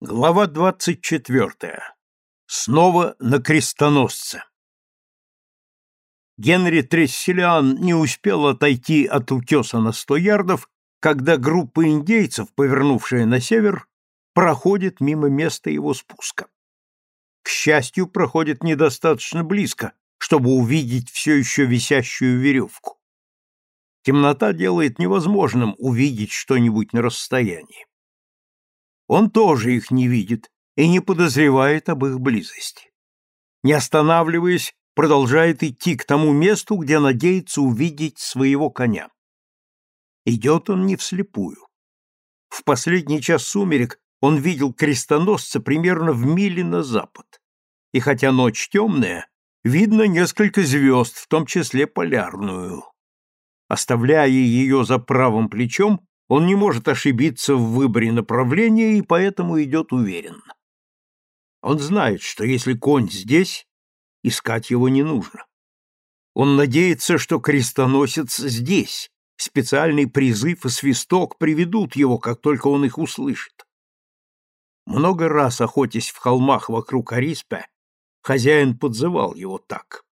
Глава 24. Снова на крестоносце. Генри Тресселиан не успел отойти от утеса на сто ярдов, когда группа индейцев, повернувшая на север, проходит мимо места его спуска. К счастью, проходит недостаточно близко, чтобы увидеть все еще висящую веревку. Темнота делает невозможным увидеть что-нибудь на расстоянии он тоже их не видит и не подозревает об их близости. Не останавливаясь, продолжает идти к тому месту, где надеется увидеть своего коня. Идет он не вслепую. В последний час сумерек он видел крестоносца примерно в миле на запад. И хотя ночь темная, видно несколько звезд, в том числе полярную. Оставляя ее за правым плечом, он не может ошибиться в выборе направления и поэтому идет уверенно. Он знает, что если конь здесь, искать его не нужно. Он надеется, что крестоносец здесь. Специальный призыв и свисток приведут его, как только он их услышит. Много раз, охотясь в холмах вокруг Ариспа, хозяин подзывал его так.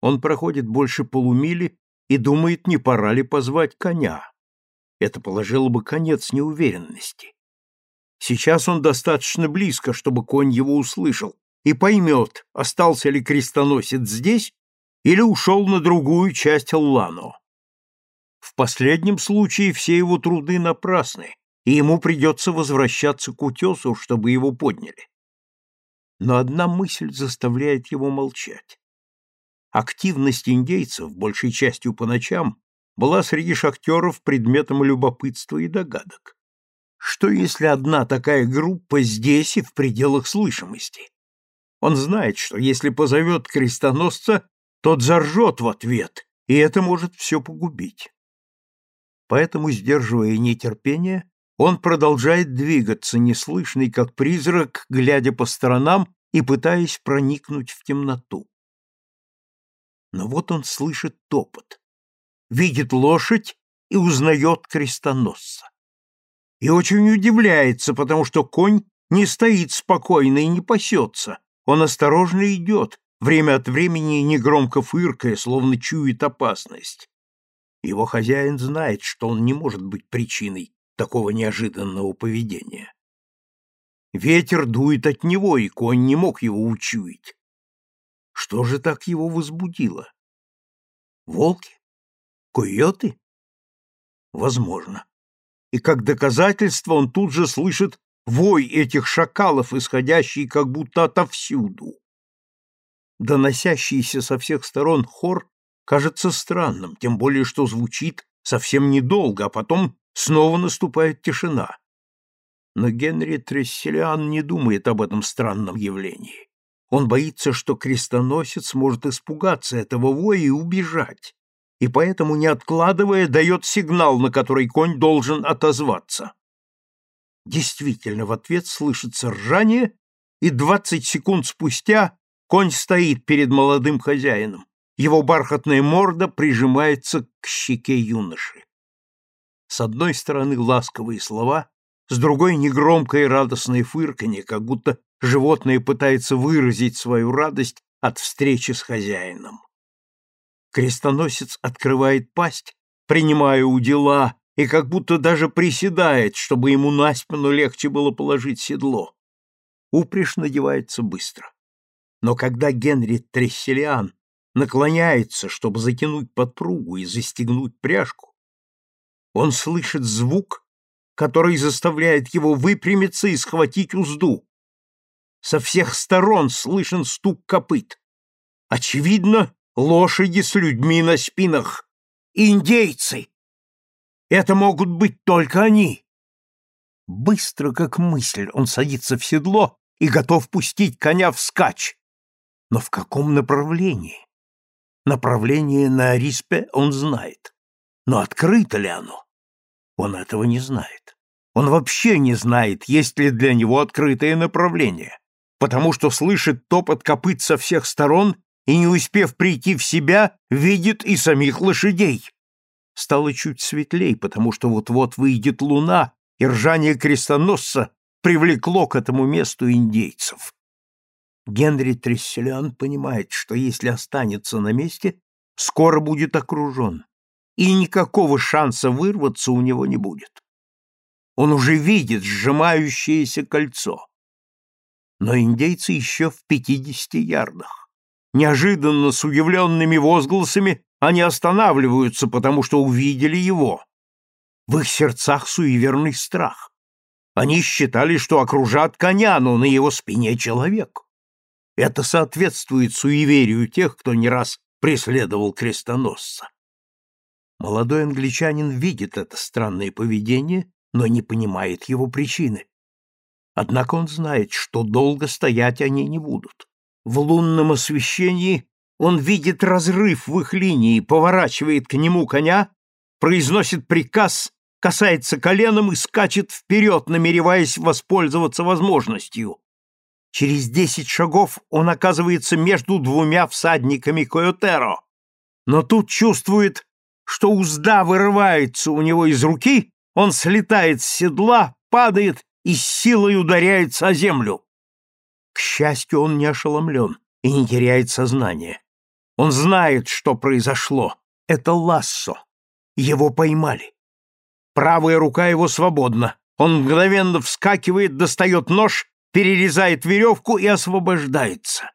Он проходит больше полумили и думает, не пора ли позвать коня. Это положило бы конец неуверенности. Сейчас он достаточно близко, чтобы конь его услышал и поймет, остался ли крестоносец здесь или ушел на другую часть Аллано. В последнем случае все его труды напрасны, и ему придется возвращаться к утесу, чтобы его подняли. Но одна мысль заставляет его молчать. Активность индейцев, большей частью по ночам, была среди шахтеров предметом любопытства и догадок. Что если одна такая группа здесь и в пределах слышимости? Он знает, что если позовет крестоносца, тот заржет в ответ, и это может все погубить. Поэтому, сдерживая нетерпение, он продолжает двигаться, неслышный, как призрак, глядя по сторонам и пытаясь проникнуть в темноту. Но вот он слышит топот видит лошадь и узнает крестоносца. И очень удивляется, потому что конь не стоит спокойно и не пасется, он осторожно идет, время от времени негромко фыркая, словно чует опасность. Его хозяин знает, что он не может быть причиной такого неожиданного поведения. Ветер дует от него, и конь не мог его учуять. Что же так его возбудило? Волки? койоты? Возможно. И как доказательство он тут же слышит вой этих шакалов, исходящий как будто отовсюду. Доносящийся со всех сторон хор кажется странным, тем более что звучит совсем недолго, а потом снова наступает тишина. Но Генри Тресселиан не думает об этом странном явлении. Он боится, что крестоносец может испугаться этого воя и убежать и поэтому, не откладывая, дает сигнал, на который конь должен отозваться. Действительно, в ответ слышится ржание, и двадцать секунд спустя конь стоит перед молодым хозяином. Его бархатная морда прижимается к щеке юноши. С одной стороны ласковые слова, с другой негромкое радостное фырканье, как будто животное пытается выразить свою радость от встречи с хозяином. Крестоносец открывает пасть, принимая у дела, и как будто даже приседает, чтобы ему на спину легче было положить седло. Упряжь надевается быстро. Но когда Генри Тресселиан наклоняется, чтобы затянуть подпругу и застегнуть пряжку, он слышит звук, который заставляет его выпрямиться и схватить узду. Со всех сторон слышен стук копыт. Очевидно, лошади с людьми на спинах, индейцы. Это могут быть только они. Быстро, как мысль, он садится в седло и готов пустить коня вскачь. Но в каком направлении? Направление на Ариспе он знает. Но открыто ли оно? Он этого не знает. Он вообще не знает, есть ли для него открытое направление, потому что слышит топот копыт со всех сторон и, не успев прийти в себя, видит и самих лошадей. Стало чуть светлей, потому что вот-вот выйдет луна, и ржание крестоносца привлекло к этому месту индейцев. Генри Тресселян понимает, что если останется на месте, скоро будет окружен, и никакого шанса вырваться у него не будет. Он уже видит сжимающееся кольцо. Но индейцы еще в пятидесяти ярдах. Неожиданно с удивленными возгласами они останавливаются, потому что увидели его. В их сердцах суеверный страх. Они считали, что окружат коня, но на его спине человек. Это соответствует суеверию тех, кто не раз преследовал крестоносца. Молодой англичанин видит это странное поведение, но не понимает его причины. Однако он знает, что долго стоять они не будут. В лунном освещении он видит разрыв в их линии, поворачивает к нему коня, произносит приказ, касается коленом и скачет вперед, намереваясь воспользоваться возможностью. Через десять шагов он оказывается между двумя всадниками Койотеро, но тут чувствует, что узда вырывается у него из руки, он слетает с седла, падает и силой ударяется о землю. К счастью, он не ошеломлен и не теряет сознание. Он знает, что произошло. Это Лассо. Его поймали. Правая рука его свободна. Он мгновенно вскакивает, достает нож, перерезает веревку и освобождается.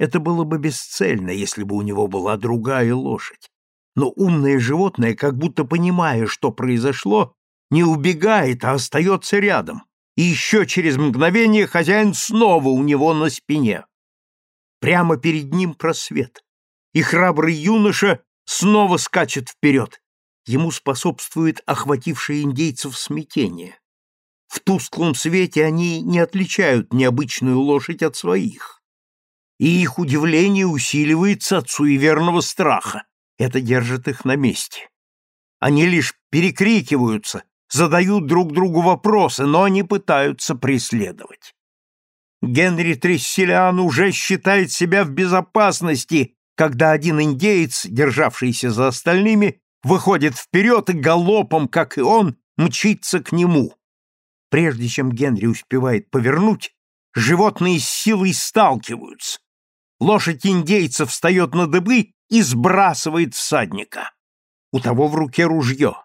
Это было бы бесцельно, если бы у него была другая лошадь. Но умное животное, как будто понимая, что произошло, не убегает, а остается рядом и еще через мгновение хозяин снова у него на спине. Прямо перед ним просвет, и храбрый юноша снова скачет вперед. Ему способствует охватившее индейцев смятение. В тусклом свете они не отличают необычную лошадь от своих. И их удивление усиливается от суеверного страха. Это держит их на месте. Они лишь перекрикиваются, задают друг другу вопросы, но не пытаются преследовать. Генри Тресселиан уже считает себя в безопасности, когда один индеец, державшийся за остальными, выходит вперед и галопом, как и он, мчится к нему. Прежде чем Генри успевает повернуть, животные с силой сталкиваются. Лошадь индейца встает на дыбы и сбрасывает всадника. У того в руке ружье.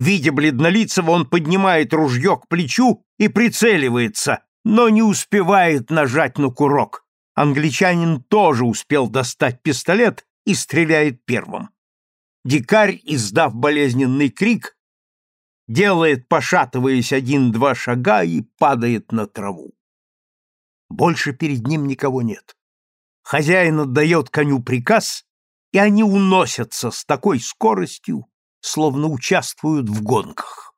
Видя бледнолицего, он поднимает ружье к плечу и прицеливается, но не успевает нажать на курок. Англичанин тоже успел достать пистолет и стреляет первым. Дикарь, издав болезненный крик, делает, пошатываясь один-два шага, и падает на траву. Больше перед ним никого нет. Хозяин отдает коню приказ, и они уносятся с такой скоростью, словно участвуют в гонках.